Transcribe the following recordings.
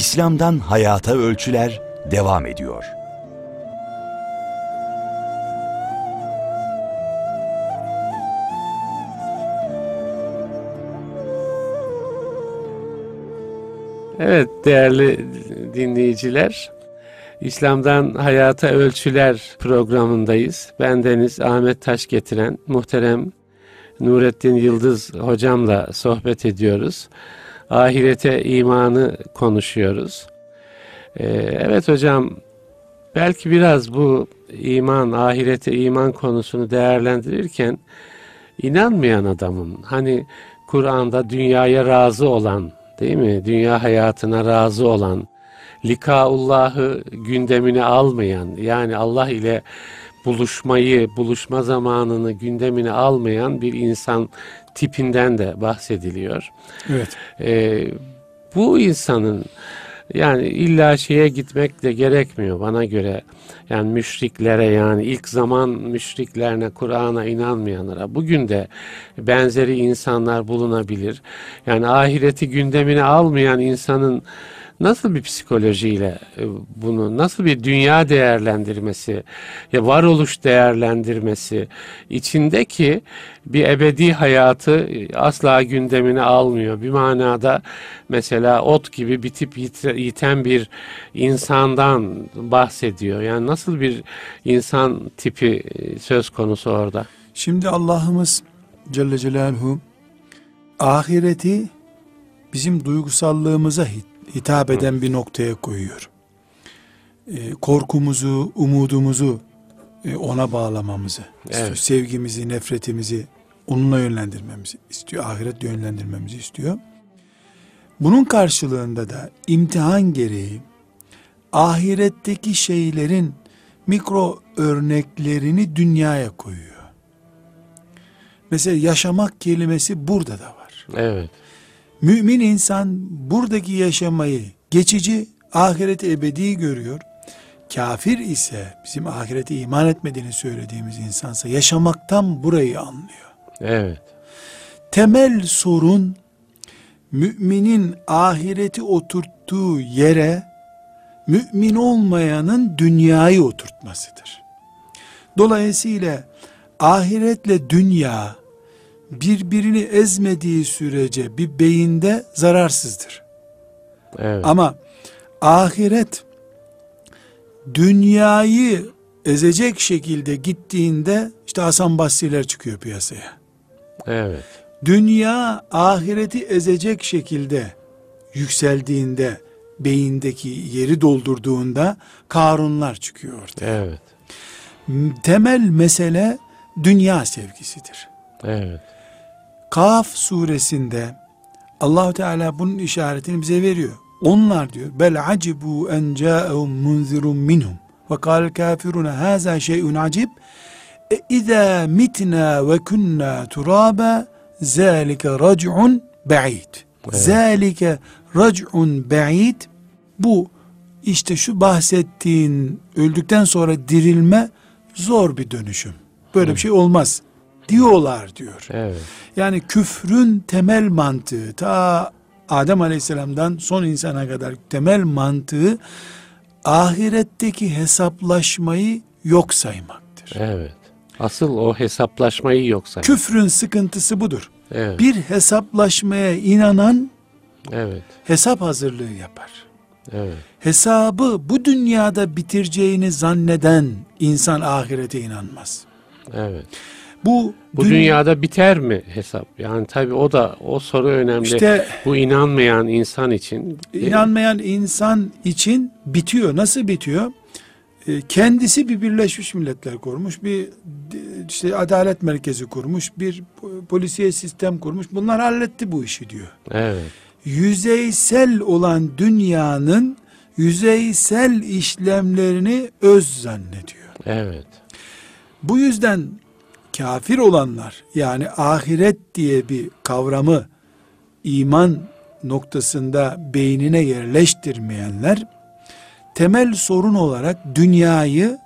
İslam'dan Hayata Ölçüler devam ediyor. Evet değerli dinleyiciler, İslam'dan Hayata Ölçüler programındayız. Bendeniz Ahmet Taş getiren muhterem Nurettin Yıldız hocamla sohbet ediyoruz. Ahirete imanı konuşuyoruz. Ee, evet hocam belki biraz bu iman, ahirete iman konusunu değerlendirirken inanmayan adamın hani Kur'an'da dünyaya razı olan değil mi? Dünya hayatına razı olan, likaullahı gündemine almayan, yani Allah ile buluşmayı, buluşma zamanını gündemine almayan bir insan tipinden de bahsediliyor. Evet. Ee, bu insanın yani illa şeye gitmek de gerekmiyor bana göre. Yani müşriklere yani ilk zaman müşriklerine, Kur'an'a inanmayanlara bugün de benzeri insanlar bulunabilir. Yani ahireti gündemine almayan insanın nasıl bir psikolojiyle e, bunu nasıl bir dünya değerlendirmesi ya varoluş değerlendirmesi içindeki bir ebedi hayatı asla gündemine almıyor. Bir manada mesela ot gibi bitip yiten bir insandan bahsediyor. Yani nasıl bir insan tipi e, söz konusu orada? Şimdi Allah'ımız Celle Celaluhu ahireti bizim duygusallığımıza hitap eden bir noktaya koyuyor. E, korkumuzu, umudumuzu e, ona bağlamamızı evet. istiyor. Sevgimizi, nefretimizi onunla yönlendirmemizi istiyor. Ahiret yönlendirmemizi istiyor. Bunun karşılığında da imtihan gereği ahiretteki şeylerin mikro örneklerini dünyaya koyuyor. Mesela yaşamak kelimesi burada da var. Evet. Mümin insan buradaki yaşamayı geçici, ahireti ebedi görüyor. Kafir ise bizim ahirete iman etmediğini söylediğimiz insansa yaşamaktan burayı anlıyor. Evet. Temel sorun müminin ahireti oturttuğu yere mümin olmayanın dünyayı oturtmasıdır. Dolayısıyla ahiretle dünya birbirini ezmediği sürece bir beyinde zararsızdır. Evet. Ama ahiret dünyayı ezecek şekilde gittiğinde işte Hasan Basri'ler çıkıyor piyasaya. Evet. Dünya ahireti ezecek şekilde yükseldiğinde beyindeki yeri doldurduğunda Karunlar çıkıyor ortaya. Evet. Temel mesele dünya sevgisidir. Evet. Kaf suresinde Allahu Teala bunun işaretini bize veriyor. Onlar diyor bel acibu en ca'ehum munzirun minhum ve kâl kafiruna haza şey'un acib e izâ mitna ve kunna turaba zâlike rac'un ba'id. Zâlike rac'un ba'id bu işte şu bahsettiğin öldükten sonra dirilme zor bir dönüşüm. Böyle bir şey olmaz diyorlar diyor. Evet. Yani küfrün temel mantığı ta Adem Aleyhisselam'dan son insana kadar temel mantığı ahiretteki hesaplaşmayı yok saymaktır. Evet. Asıl o hesaplaşmayı yok saymak. Küfrün sıkıntısı budur. Evet. Bir hesaplaşmaya inanan evet. hesap hazırlığı yapar. Evet. Hesabı bu dünyada bitireceğini zanneden insan ahirete inanmaz. Evet. Bu bu dün... dünyada biter mi hesap? Yani tabii o da o soru önemli. İşte bu inanmayan insan için inanmayan insan için bitiyor. Nasıl bitiyor? E, kendisi bir Birleşmiş Milletler kurmuş, bir işte adalet merkezi kurmuş, bir polisiye sistem kurmuş. Bunlar halletti bu işi diyor. Evet. Yüzeysel olan dünyanın yüzeysel işlemlerini öz zannediyor. Evet. Bu yüzden kafir olanlar yani ahiret diye bir kavramı iman noktasında beynine yerleştirmeyenler temel sorun olarak dünyayı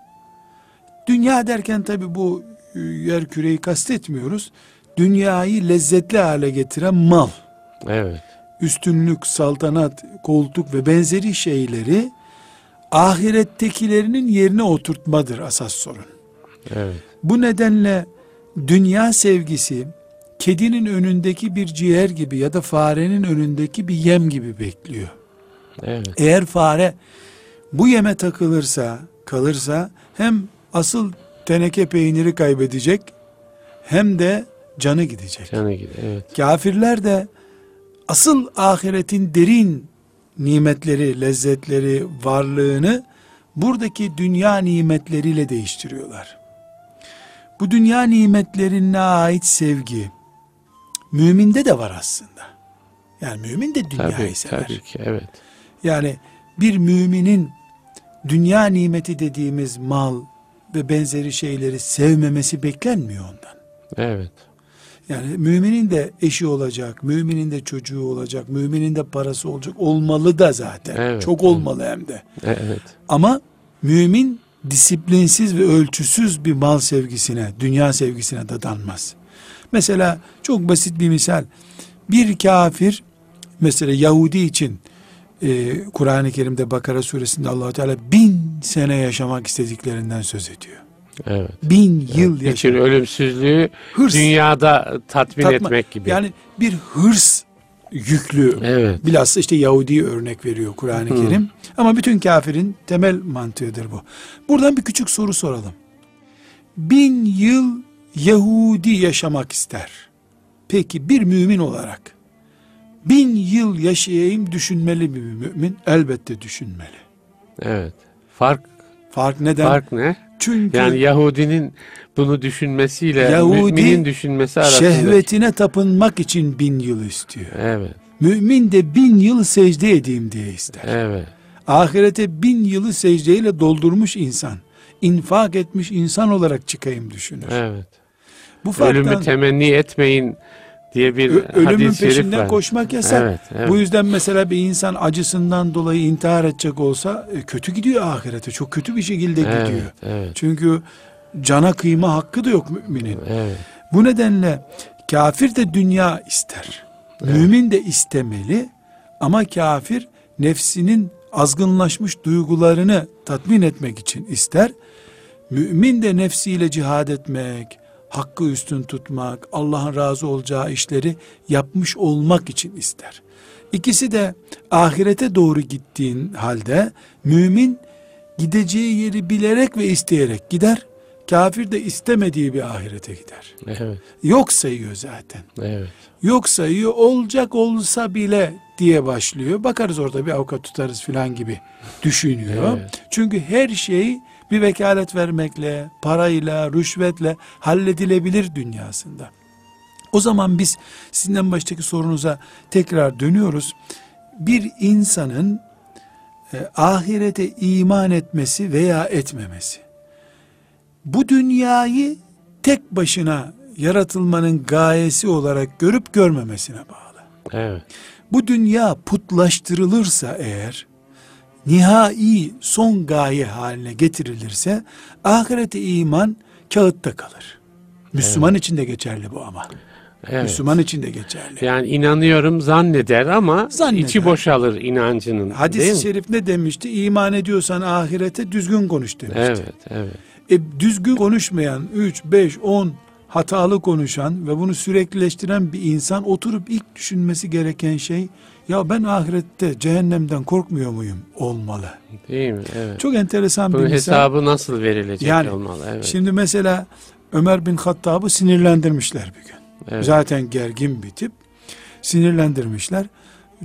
dünya derken tabi bu e, yer küreyi kastetmiyoruz. Dünyayı lezzetli hale getiren mal. Evet. üstünlük, saltanat, koltuk ve benzeri şeyleri ahirettekilerinin yerine oturtmadır asas sorun. Evet. Bu nedenle dünya sevgisi kedinin önündeki bir ciğer gibi ya da farenin önündeki bir yem gibi bekliyor. Evet. Eğer fare bu yeme takılırsa, kalırsa hem asıl teneke peyniri kaybedecek hem de canı gidecek. Canı gibi. Evet. Kafirler de asıl ahiretin derin nimetleri, lezzetleri, varlığını buradaki dünya nimetleriyle değiştiriyorlar. Bu dünya nimetlerine ait sevgi müminde de var aslında. Yani mümin de dünyayı Tabii, sever. tabii ki. Evet. Yani bir müminin dünya nimeti dediğimiz mal ve benzeri şeyleri sevmemesi beklenmiyor ondan. Evet. Yani müminin de eşi olacak, müminin de çocuğu olacak, müminin de parası olacak. Olmalı da zaten. Evet, Çok evet. olmalı hem de. Evet. Ama mümin disiplinsiz ve ölçüsüz bir mal sevgisine, dünya sevgisine dadanmaz. Mesela çok basit bir misal. Bir kafir mesela Yahudi için e, Kur'an-ı Kerim'de Bakara suresinde allah Teala bin sene yaşamak istediklerinden söz ediyor. Evet. Bin yıl Bütün yaşamak. ölümsüzlüğü Hırs. dünyada tatmin Tatma- etmek gibi. Yani bir hırs yüklü. Evet. Bilhassa işte Yahudi'yi örnek veriyor Kur'an-ı Hı. Kerim. Ama bütün kafirin temel mantığıdır bu. Buradan bir küçük soru soralım. Bin yıl Yahudi yaşamak ister. Peki bir mümin olarak bin yıl yaşayayım düşünmeli bir mümin? Elbette düşünmeli. Evet. Fark Fark neden? fark ne? Çünkü Yani Yahudinin bunu düşünmesiyle Yahudi müminin düşünmesi arasında. şehvetine tapınmak için bin yıl istiyor. Evet. Mümin de bin yıl secde edeyim diye ister. Evet. Ahirete bin yılı secdeyle doldurmuş insan, infak etmiş insan olarak çıkayım düşünür. Evet. Bu farktan Ölümü temenni etmeyin diye bir ö- ölümün peşinden var. koşmak yasak. Evet, evet. Bu yüzden mesela bir insan acısından dolayı intihar edecek olsa e, kötü gidiyor ahirete. Çok kötü bir şekilde evet, gidiyor. Evet. Çünkü cana kıyma hakkı da yok müminin. Evet. Bu nedenle kafir de dünya ister. Mümin de istemeli ama kafir nefsinin azgınlaşmış duygularını tatmin etmek için ister. Mümin de nefsiyle cihad etmek, hakkı üstün tutmak, Allah'ın razı olacağı işleri yapmış olmak için ister. İkisi de ahirete doğru gittiğin halde mümin gideceği yeri bilerek ve isteyerek gider. Kafir de istemediği bir ahirete gider. Evet. Yok sayıyor zaten. Evet. Yok sayıyor olacak olsa bile diye başlıyor. Bakarız orada bir avukat tutarız filan gibi düşünüyor. Evet. Çünkü her şey bir vekalet vermekle, parayla, rüşvetle halledilebilir dünyasında. O zaman biz sizin en baştaki sorunuza tekrar dönüyoruz. Bir insanın e, ahirete iman etmesi veya etmemesi. Bu dünyayı tek başına yaratılmanın gayesi olarak görüp görmemesine bağlı. Evet. Bu dünya putlaştırılırsa eğer, nihai son gaye haline getirilirse, ahirete iman kağıtta kalır. Müslüman için de geçerli bu ama. Evet. Müslüman için de geçerli. Yani inanıyorum zanneder ama Zanneder. içi boşalır inancının. Hadis-i şerif ne demişti? İman ediyorsan ahirete düzgün konuş demişti. Evet, evet. E, düzgün konuşmayan 3, 5, 10 hatalı konuşan ve bunu süreklileştiren bir insan oturup ilk düşünmesi gereken şey ya ben ahirette cehennemden korkmuyor muyum? Olmalı. Değil mi? Evet. Çok enteresan bir Bunun misal. hesabı nasıl verilecek Yani olmalı? Evet. Şimdi mesela Ömer bin Hattab'ı sinirlendirmişler bir gün. evet. Zaten gergin bir tip. Sinirlendirmişler.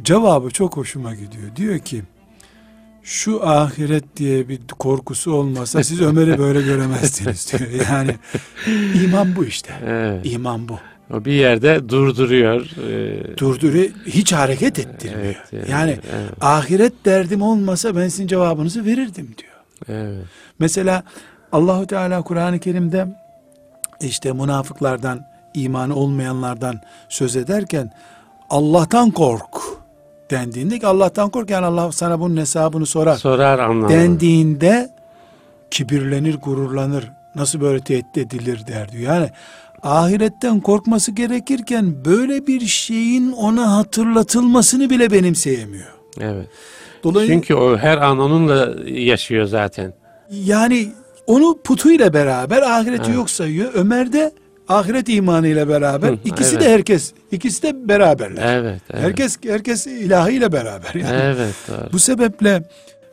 Cevabı çok hoşuma gidiyor. Diyor ki şu ahiret diye bir korkusu olmasa siz Ömer'i böyle göremezdiniz diyor. Yani iman bu işte. Evet. İman bu. O bir yerde durduruyor. Ee, Durduruyor, hiç hareket ettirmiyor. Evet, yani yani, evet. ahiret derdim olmasa ben sizin cevabınızı verirdim diyor. evet. Mesela Allahu Teala Kur'an-ı Kerim'de işte münafıklardan, imanı olmayanlardan söz ederken Allah'tan kork dendiğinde ki Allah'tan kork yani Allah sana bunun hesabını sorar. Sorar anlamı. dendiğinde kibirlenir, gururlanır. Nasıl böyle tehdit edilir der diyor. Yani ahiretten korkması gerekirken böyle bir şeyin ona hatırlatılmasını bile benimseyemiyor. Evet. Dolayısıyla Çünkü o her an onunla yaşıyor zaten. yani onu putuyla beraber ahireti Evet. yok sayıyor. Ömer de ahiret imanıyla beraber. Hı, ikisi evet. de herkes, ikisi de beraberler. Evet. evet. Herkes herkes ilahıyla beraber. Yani. Evet doğru. Bu sebeple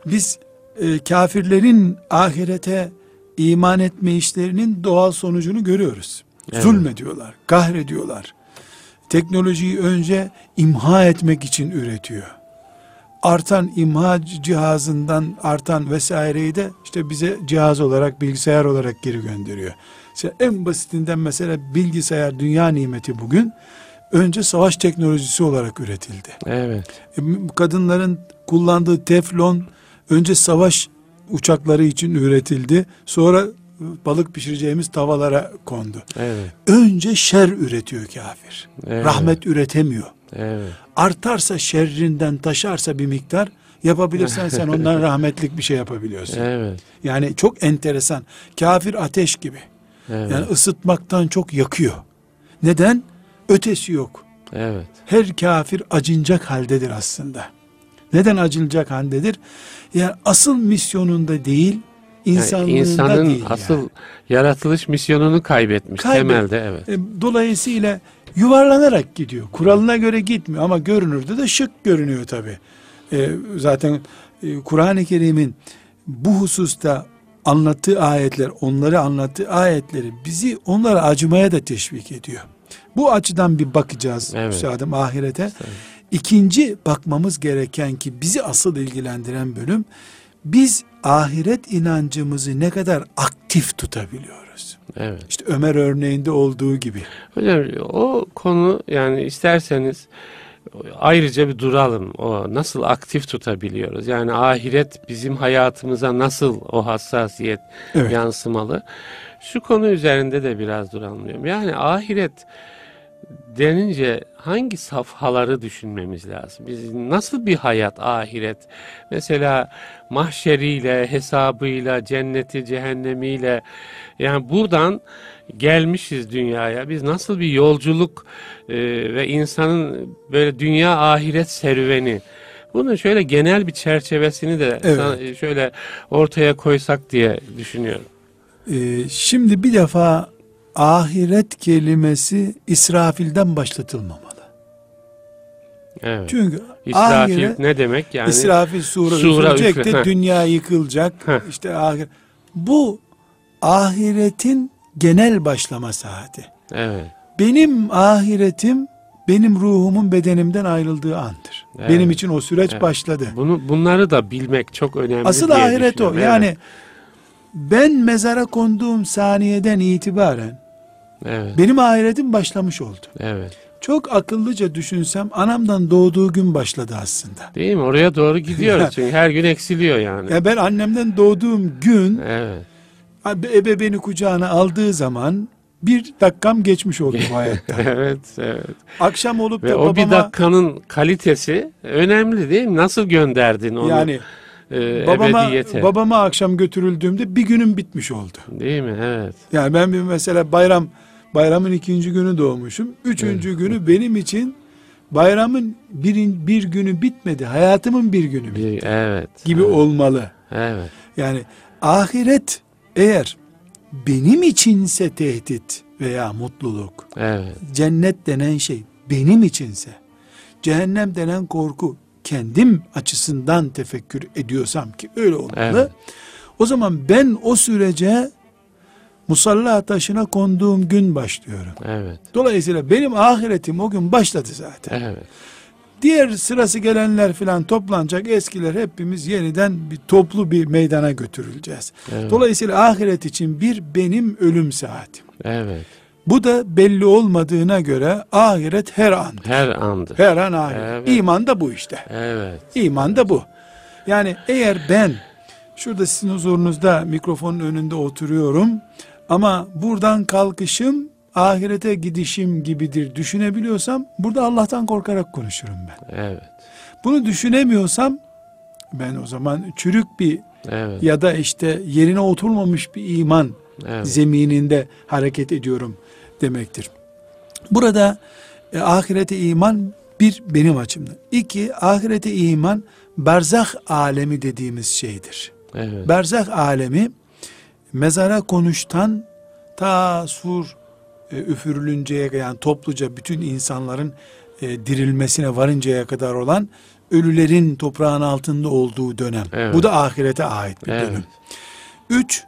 biz e, kafirlerin ahirete iman etme işlerinin doğal sonucunu görüyoruz. Evet. Zulmediyorlar, kahrediyorlar. Teknolojiyi önce imha etmek için üretiyor. Artan imha cihazından artan vesaireyi de işte bize cihaz olarak, bilgisayar olarak geri gönderiyor. İşte en basitinden mesela bilgisayar dünya nimeti bugün önce savaş teknolojisi olarak üretildi. Evet. E, kadınların kullandığı teflon önce savaş uçakları için üretildi. Sonra balık pişireceğimiz tavalara kondu. Evet. Önce şer üretiyor kafir. Evet. Rahmet üretemiyor. Evet. Artarsa şerrinden taşarsa bir miktar yapabilirsen sen ondan rahmetlik bir şey yapabiliyorsun. Evet. Yani çok enteresan. Kafir ateş gibi. Evet. Yani ısıtmaktan çok yakıyor. Neden? Ötesi yok. Evet. her kafir acınacak haldedir aslında. Neden acınacak haldedir? Yani asıl misyonunda değil, Yani insanlığında insanın değil. asıl yani. yaratılış misyonunu kaybetmiş Kaybet- temelde evet. E, Dolayısıyla yuvarlanarak gidiyor. Kuralına göre gitmiyor ama görünürde de şık görünüyor tabi. zaten e, Kur'an-ı Kerim'in bu hususta anlattığı ayetler, onları anlattığı ayetleri bizi onlara acımaya da teşvik ediyor. Bu açıdan bir bakacağız Evet. müsaadım ahirete. İkinci bakmamız gereken ki bizi asıl ilgilendiren bölüm biz ahiret inancımızı ne kadar aktif tutabiliyoruz. Evet. İşte Ömer örneğinde olduğu gibi. Hocam o konu yani isterseniz ayrıca bir duralım. O nasıl aktif tutabiliyoruz? Yani ahiret bizim hayatımıza nasıl o hassasiyet Evet. yansımalı? Şu konu üzerinde de biraz duralım diyorum. Yani ahiret denince hangi safhaları düşünmemiz lazım? Biz nasıl bir hayat ahiret? Mesela mahşeriyle, hesabıyla, cenneti, cehennemiyle yani buradan gelmişiz dünyaya. Biz nasıl bir yolculuk e, ve insanın böyle dünya ahiret serüveni bunun şöyle genel bir çerçevesini de Evet. şöyle ortaya koysak diye düşünüyorum. Ee, şimdi bir defa ahiret kelimesi İsrafil'den başlatılmamalı. Evet. Çünkü İsrafil ahiret ne demek yani? İsrafil sura, Sura de heh. dünya yıkılacak. Heh. işte ahir. Bu ahiretin genel başlama saati. Evet. Benim ahiretim benim ruhumun bedenimden ayrıldığı andır. Evet. Benim için o süreç Evet. başladı. Bunu bunları da bilmek çok önemli. Asıl ahiret o. Yani Evet. ben mezara konduğum saniyeden itibaren Evet. benim ahiretim başlamış oldu. Evet. Çok akıllıca düşünsem anamdan doğduğu gün başladı aslında. Değil mi? Oraya doğru gidiyoruz çünkü her gün eksiliyor yani. Ya ben annemden doğduğum gün Evet. ebe beni kucağına aldığı zaman bir dakikam geçmiş oldu bu hayatta. evet, evet. Akşam olup Ve da o bir babama dakikanın kalitesi önemli değil mi? Nasıl gönderdin onu yani e, babama ebediyete? babama akşam götürüldüğümde bir günüm bitmiş oldu. değil mi? Evet. Yani ben bir mesela bayram bayramın ikinci günü doğmuşum. Üçüncü günü benim için bayramın birin, bir günü bitmedi. Hayatımın bir günü bitti Bir, evet. gibi evet, olmalı. Evet. Yani ahiret eğer benim içinse tehdit veya mutluluk, Evet. cennet denen şey benim içinse, cehennem denen korku kendim açısından tefekkür ediyorsam ki öyle olmalı. Evet. O zaman ben o sürece musalla taşına konduğum gün başlıyorum. Evet. Dolayısıyla benim ahiretim o gün başladı zaten. Evet. Diğer sırası gelenler filan toplanacak eskiler hepimiz yeniden bir toplu bir meydana götürüleceğiz. Evet. Dolayısıyla ahiret için bir benim ölüm saatim. Evet. Bu da belli olmadığına göre ahiret her an. Her andır. Her an ahiret. Evet. İman da bu işte. Evet. İman da bu. Yani eğer ben şurada sizin huzurunuzda mikrofonun önünde oturuyorum ama buradan kalkışım ahirete gidişim gibidir düşünebiliyorsam burada Allah'tan korkarak konuşurum ben. Evet. Bunu düşünemiyorsam ben o zaman çürük bir Evet. ya da işte yerine oturmamış bir iman Evet. zemininde hareket ediyorum demektir. Burada e, ahirete iman bir benim açımdan. İki ahirete iman berzah alemi dediğimiz şeydir. Evet. Berzah alemi mezara konuştan ta sur e, üfürülünceye yani topluca bütün insanların e, dirilmesine varıncaya kadar olan ölülerin toprağın altında olduğu dönem. Evet. Bu da ahirete ait bir Evet. dönem. Üç,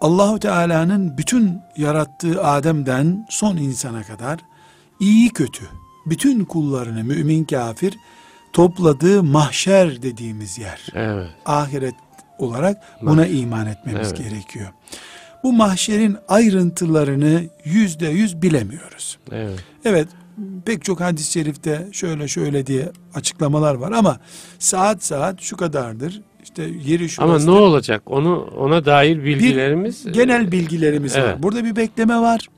Allahu Teala'nın bütün yarattığı Adem'den son insana kadar iyi kötü bütün kullarını mümin kafir topladığı mahşer dediğimiz yer Evet. ahiret olarak buna iman etmemiz Evet. gerekiyor. Bu mahşerin ayrıntılarını yüzde yüz bilemiyoruz. Evet. Evet pek çok hadis-i şerifte şöyle şöyle diye açıklamalar var ama saat saat şu kadardır. İşte yeri şu Ama ne olacak? Onu ona dair bilgilerimiz genel bilgilerimiz var. Evet. Burada bir bekleme var.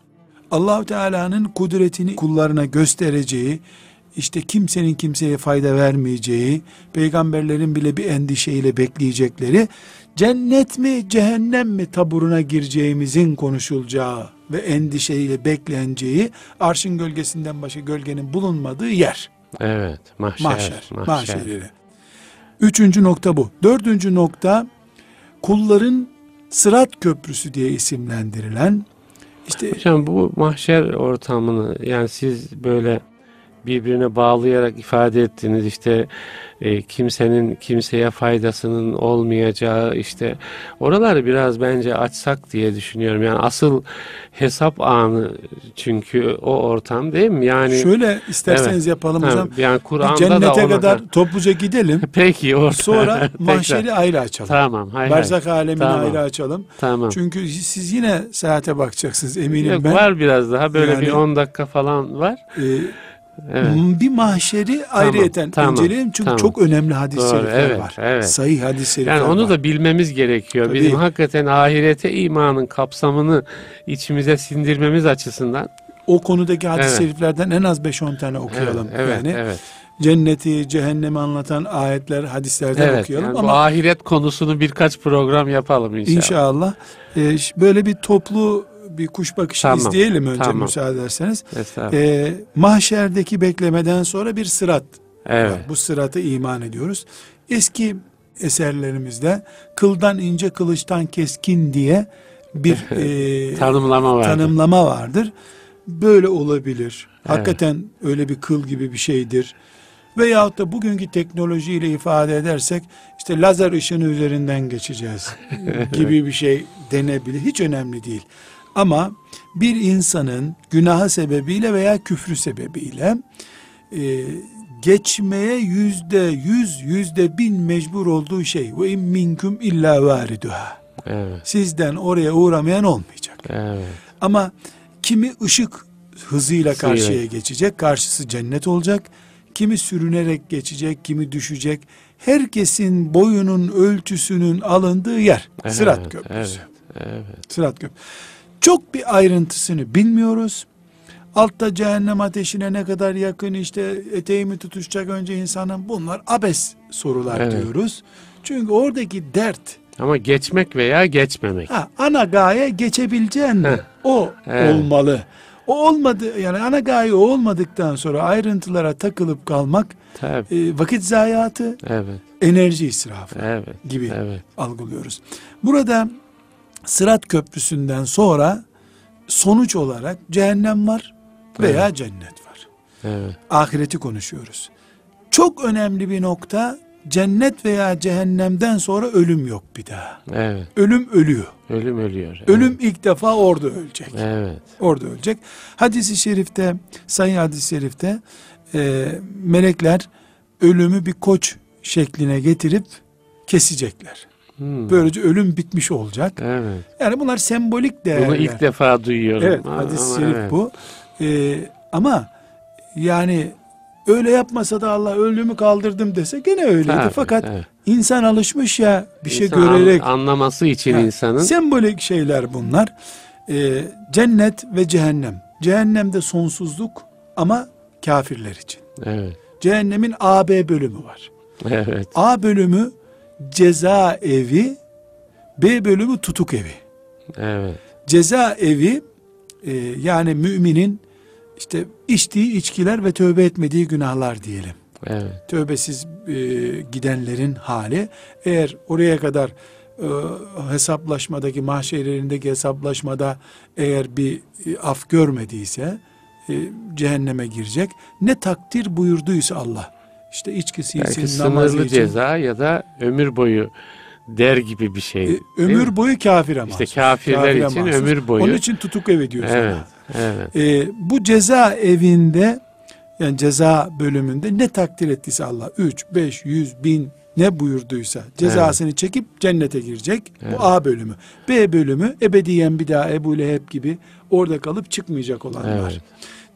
Allahu Teala'nın kudretini kullarına göstereceği, işte kimsenin kimseye fayda vermeyeceği, peygamberlerin bile bir endişeyle bekleyecekleri, cennet mi cehennem mi taburuna gireceğimizin konuşulacağı ve endişeyle bekleneceği, arşın gölgesinden başka gölgenin bulunmadığı yer. Evet. Mahşer. Mahşer. Mahşer. Mahşer. Üçüncü nokta bu. Dördüncü nokta kulların sırat köprüsü diye isimlendirilen işte Hocam bu mahşer ortamını yani siz böyle birbirine bağlayarak ifade ettiniz işte e, kimsenin kimseye faydasının olmayacağı işte oraları biraz bence açsak diye düşünüyorum yani asıl hesap anı çünkü o ortam değil mi yani şöyle isterseniz Evet. yapalım hocam. yani Kur'an'da da Cennete ona kadar topluca gidelim. peki orada Sonra mahşeri ayrı açalım. tamam hay hay. Berzak alemini Tamam. ayrı açalım. tamam Çünkü siz yine saate bakacaksınız eminim Yok, ben. var biraz daha böyle Yani- bir 10 dakika falan var Ee, evet Bir mahşeri ayrıyeten tamam, inceleyelim çünkü tamam. çok önemli hadis-i şerifler evet, var. evet. Sahih hadis-i şerifler Yani onu var. da bilmemiz gerekiyor. Tabii. Bizim hakikaten ahirete imanın kapsamını içimize sindirmemiz açısından. o konudaki hadis-i Evet. şeriflerden en az 5-10 tane okuyalım. Evet, evet, yani evet. cenneti, cehennemi anlatan ayetler, hadislerden Evet, okuyalım yani ama ahiret konusunu birkaç program yapalım inşallah. inşallah e, ş- böyle bir toplu bir kuş bakışı Tamam, izleyelim önce tamam. müsaade ederseniz. Estağfurullah. E, mahşerdeki beklemeden sonra bir sırat evet. var. Bu sıratı iman ediyoruz. Eski eserlerimizde kıldan ince kılıçtan keskin diye bir e, Tanımlama var. tanımlama vardır. Böyle olabilir. Evet. Hakikaten öyle bir kıl gibi bir şeydir. Veyahut da bugünkü teknolojiyle ifade edersek işte lazer ışını üzerinden geçeceğiz gibi bir şey denebilir. Hiç önemli değil. Ama bir insanın günahı sebebiyle veya küfrü sebebiyle e, geçmeye yüzde yüz, yüzde bin mecbur olduğu şey ve in minkum illa variduha. Evet. Sizden oraya uğramayan olmayacak. Evet. Ama kimi ışık hızıyla Hızıyla. karşıya geçecek, karşısı cennet olacak. Kimi sürünerek geçecek, kimi düşecek. Herkesin boyunun ölçüsünün alındığı yer. Evet, Sırat köprüsü. Evet. Evet. Sırat köprüsü. Çok bir ayrıntısını bilmiyoruz. Altta cehennem ateşine ne kadar yakın işte eteğimi tutuşacak önce insanın bunlar abes sorular Evet. diyoruz. Çünkü oradaki dert Ama geçmek veya geçmemek. Ha, ana gaye geçebileceğin mi? O Evet. olmalı. O olmadı yani ana gaye o olmadıktan sonra ayrıntılara takılıp kalmak Tabii. e, vakit zayiatı, Evet. enerji israfı Evet. gibi Evet. algılıyoruz. Burada Sırat Köprüsü'nden sonra sonuç olarak cehennem var veya cennet var. Evet. Ahireti konuşuyoruz. Çok önemli bir nokta cennet veya cehennemden sonra ölüm yok bir daha. Evet. Ölüm ölüyor. Ölüm ölüyor. Ölüm ilk defa orada ölecek. Evet. Orada ölecek. Hadis-i şerifte, sayı hadis-i şerifte e, melekler ölümü bir koç şekline getirip kesecekler. Hmm. Böylece ölüm bitmiş olacak. Evet. Yani bunlar sembolik değerler. Bunu ilk defa duyuyorum. Evet, hadis-i şerif evet. bu. E, ama yani öyle yapmasa da Allah öldüğümü kaldırdım dese gene öyleydi. Tabii, Fakat evet. insan alışmış ya bir şey İnsan an- görerek anlaması için Ha, insanın Sembolik şeyler bunlar. Ee, cennet ve cehennem. Cehennemde sonsuzluk ama kafirler için. evet. Cehennemin A, B bölümü var. Evet. A bölümü ceza evi, B bölümü tutuk evi. Evet. Ceza evi e, yani müminin işte içtiği içkiler ve tövbe etmediği günahlar diyelim. Evet. Tövbesiz e, gidenlerin hali eğer oraya kadar e, hesaplaşmadaki mahşerlerindeki hesaplaşmada eğer bir e, af görmediyse e, cehenneme girecek. Ne takdir buyurduysa Allah. İşte içkisi Belki sınırlı için. ceza ya da ömür boyu der gibi bir şey. E, ömür boyu kafire İşte mahsus. kafirler Kafire için mahsus. ömür boyu. Onun için tutuk evi diyoruz. Evet. Evet. E, bu ceza evinde yani ceza bölümünde ne takdir ettiyse Allah 3, 5, 100, bin ne buyurduysa cezasını çekip cennete girecek. Evet. Bu A bölümü. B bölümü ebediyen bir daha Ebu Leheb gibi orada kalıp çıkmayacak olanlar. Evet.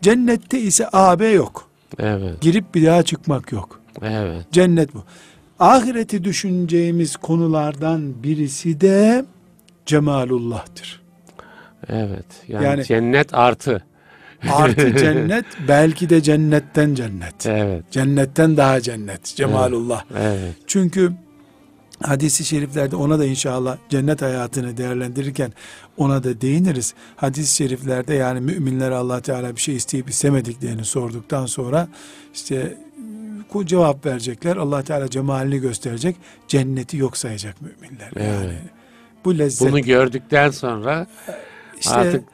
Cennette ise A, B yok. Evet. Girip bir daha çıkmak yok. Evet. Cennet bu. Ahireti düşüneceğimiz konulardan birisi de cemalullah'tır. Evet. Yani, Yani- cennet artı. Artı cennet belki de cennetten cennet. Evet. Cennetten daha cennet. Cemalullah. Evet. Çünkü hadisi şeriflerde ona da inşallah cennet hayatını değerlendirirken ona da değiniriz. Hadis-i şeriflerde yani müminlere Allah Teala bir şey isteyip istemediklerini sorduktan sonra işte cevap verecekler. Allah Teala cemalini gösterecek. Cenneti yok sayacak müminler. Yani Evet. bu lezzet. Bunu gördükten sonra işte artık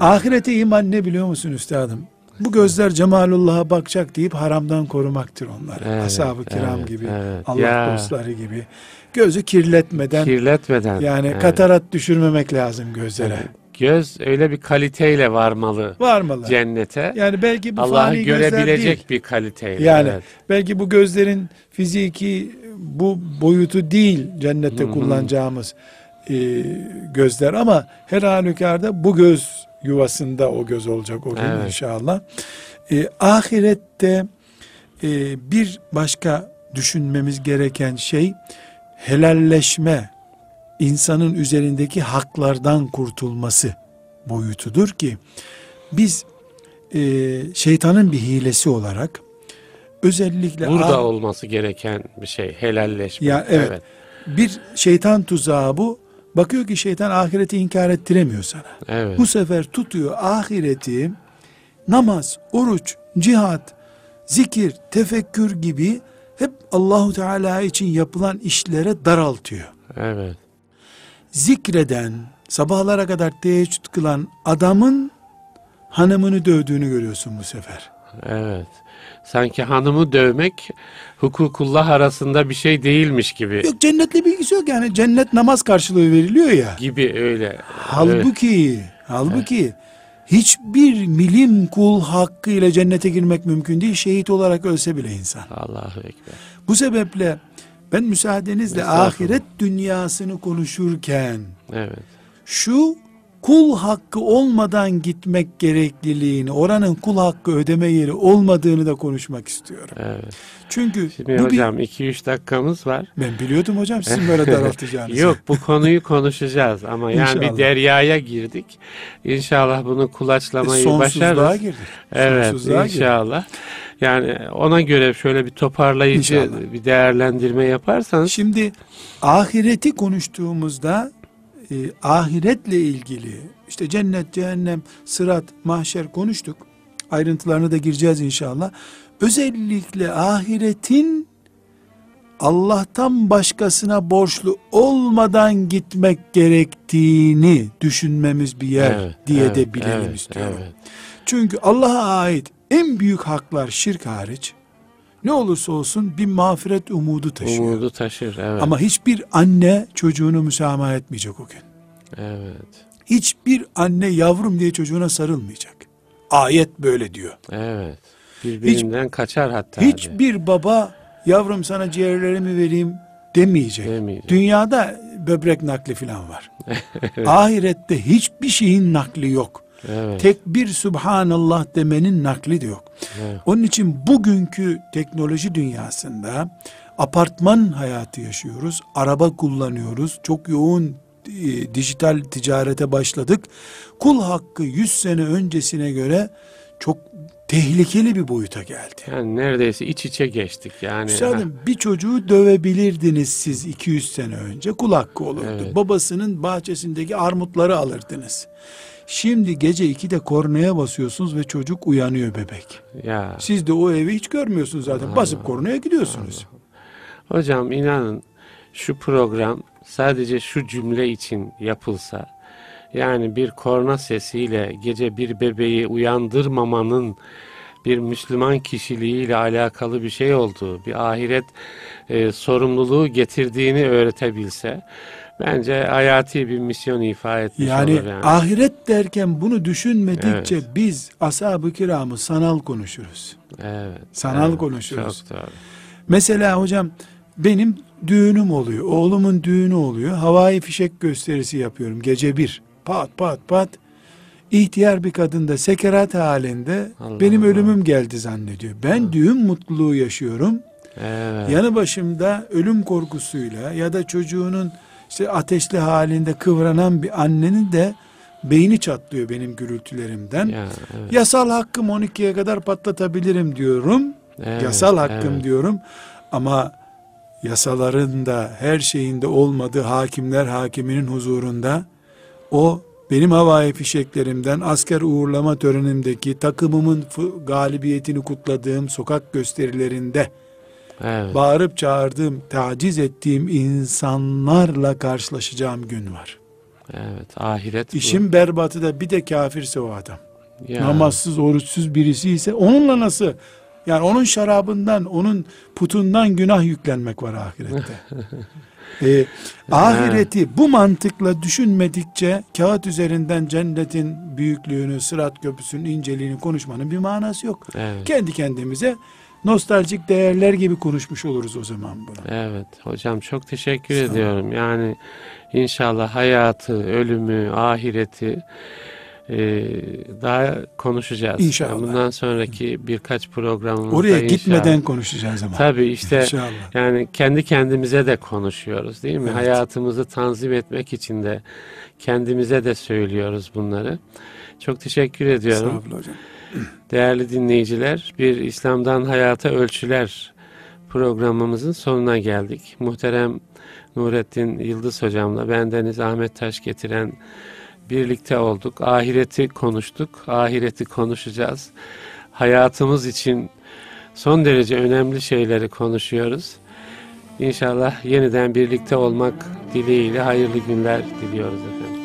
ahirete iman ne biliyor musun üstadım? Bu gözler cemalullah'a bakacak deyip haramdan korumaktır onlar. Evet, Ashab-ı kiram evet, gibi, evet. Allah Ya. dostları gibi. Gözü kirletmeden kirletmeden. yani evet. katarat düşürmemek lazım gözlere. Evet. Göz öyle bir kaliteyle varmalı Varmalı. cennete. Yani belki bu Allah'ı görebilecek değil. bir kaliteyle. Yani evet. belki bu gözlerin fiziki bu boyutu değil cennette Hı hı. kullanacağımız e, gözler ama her halükarda bu göz yuvasında o göz olacak o gün Evet. inşallah. E, ahirette e, bir başka düşünmemiz gereken şey helalleşme, insanın üzerindeki haklardan kurtulması boyutudur ki biz e, şeytanın bir hilesi olarak özellikle Burada olması gereken bir şey. Helalleşme. Ya, evet. bir şeytan tuzağı bu. Bakıyor ki şeytan ahireti inkar ettiremiyor sana. Evet. Bu sefer tutuyor ahireti namaz, oruç, cihat, zikir, tefekkür gibi hep Allahu Teala için yapılan işlere daraltıyor. Evet. Zikreden, sabahlara kadar teheccüd kılan adamın hanımını dövdüğünü görüyorsun bu sefer. Evet. Sanki hanımı dövmek hukukullah arasında bir şey değilmiş gibi. Yok cennetle bilgisi yok yani cennet namaz karşılığı veriliyor ya. Gibi öyle. Evet. Halbuki, halbuki hiçbir milim kul hakkıyla cennete girmek mümkün değil. Şehit olarak ölse bile insan. Allahu Ekber. Bu sebeple ben müsaadenizle ahiret dünyasını konuşurken Evet. şu kul hakkı olmadan gitmek gerekliliğini, oranın kul hakkı ödeme yeri olmadığını da konuşmak istiyorum. Evet. Çünkü Şimdi bu hocam 2-3 dakikamız var. bir ben biliyordum hocam sizin böyle daraltacağınızı. Yok bu konuyu konuşacağız ama yani İnşallah. bir deryaya girdik. İnşallah bunu E, kulaçlamayı sonsuzluğa başarırız. girdik. Evet Sonsuzluğa girdik. inşallah. Yani ona göre şöyle bir toparlayıcı İnşallah. bir değerlendirme yaparsanız Şimdi ahireti konuştuğumuzda e, ahiretle ilgili işte cennet, cehennem, sırat, mahşer konuştuk. Ayrıntılarına da gireceğiz inşallah. Özellikle ahiretin Allah'tan başkasına borçlu olmadan gitmek gerektiğini düşünmemiz bir yer Evet, diye evet, de bilelim evet, istiyorum. evet. Çünkü Allah'a ait en büyük haklar şirk hariç ne olursa olsun bir mağfiret umudu taşıyor. Umudu taşır. Evet. Ama hiçbir anne çocuğunu müsamaha etmeyecek o gün. Evet. Hiçbir anne yavrum diye çocuğuna sarılmayacak. Ayet böyle diyor. Evet. Birbirinden kaçar hatta. Hiçbir baba yavrum sana ciğerlerimi vereyim demeyecek. Demeyecek. Dünyada böbrek nakli falan var. Ahirette hiçbir şeyin nakli yok. Evet. Tek bir Subhanallah demenin nakli de yok. Evet. Onun için bugünkü teknoloji dünyasında apartman hayatı yaşıyoruz. Araba kullanıyoruz. Çok yoğun e, dijital ticarete başladık. Kul hakkı 100 sene öncesine göre çok tehlikeli bir boyuta geldi. Yani neredeyse iç içe geçtik yani. Üstadım bir çocuğu dövebilirdiniz siz 200 sene önce kul hakkı olurdu. Evet. Babasının bahçesindeki armutları alırdınız. Şimdi gece 2'de kornaya basıyorsunuz ve çocuk uyanıyor bebek. Ya Siz de o evi hiç görmüyorsunuz zaten. Basıp kornaya gidiyorsunuz. hocam inanın şu program sadece şu cümle için yapılsa yani bir korna sesiyle gece bir bebeği uyandırmamanın bir Müslüman kişiliğiyle alakalı bir şey olduğu, bir ahiret e, sorumluluğu getirdiğini öğretebilse bence hayati bir misyon ifa etmiş Yani, olur yani. ahiret derken bunu düşünmedikçe Evet. biz ashab-ı kiramı sanal konuşuruz. evet, sanal evet, konuşuyoruz. Çok doğru. Mesela hocam benim düğünüm oluyor. Oğlumun düğünü oluyor. Havai fişek gösterisi yapıyorum gece bir. Pat pat pat. İhtiyar bir kadın da sekerat halinde Allah benim Allah. ölümüm geldi zannediyor. Ben düğün mutluluğu yaşıyorum. Evet. Yanı başımda ölüm korkusuyla ya da çocuğunun işte ateşli halinde kıvranan bir annenin de beyni çatlıyor benim gürültülerimden. Ya, evet, Yasal hakkım 12'ye kadar patlatabilirim diyorum. evet, Yasal hakkım evet. diyorum. Ama yasaların da her şeyinde olmadığı hakimler hakiminin huzurunda o benim havai fişeklerimden asker uğurlama törenimdeki takımımın galibiyetini kutladığım sokak gösterilerinde Evet. bağırıp çağırdığım, taciz ettiğim insanlarla karşılaşacağım gün var. Evet, ahiret bu. İşin berbatı da bir de kafirse o adam. Ya, namazsız, oruçsuz birisi ise onunla nasıl yani onun şarabından, onun putundan günah yüklenmek var ahirette. Ee, ahireti bu mantıkla düşünmedikçe kağıt üzerinden cennetin büyüklüğünü, sırat köprüsünün inceliğini konuşmanın bir manası yok. Evet. Kendi kendimize nostaljik değerler gibi konuşmuş oluruz o zaman bunu. Evet hocam çok teşekkür Sağ ediyorum. Yani inşallah hayatı, ölümü, ahireti e, daha konuşacağız. İnşallah. Yani bundan sonraki birkaç programımızda Oraya inşallah. gitmeden konuşacağız ama. Tabii işte İnşallah. yani kendi kendimize de konuşuyoruz değil mi? Evet. Hayatımızı tanzim etmek için de kendimize de söylüyoruz bunları. Çok teşekkür ediyorum. Estağfurullah hocam. Değerli dinleyiciler, bir İslam'dan Hayata Ölçüler programımızın sonuna geldik. Muhterem Nurettin Yıldız hocamla bendeniz Ahmet Taş getiren birlikte olduk. Ahireti konuştuk, ahireti konuşacağız. Hayatımız için son derece önemli şeyleri konuşuyoruz. İnşallah yeniden birlikte olmak dileğiyle hayırlı günler diliyoruz efendim.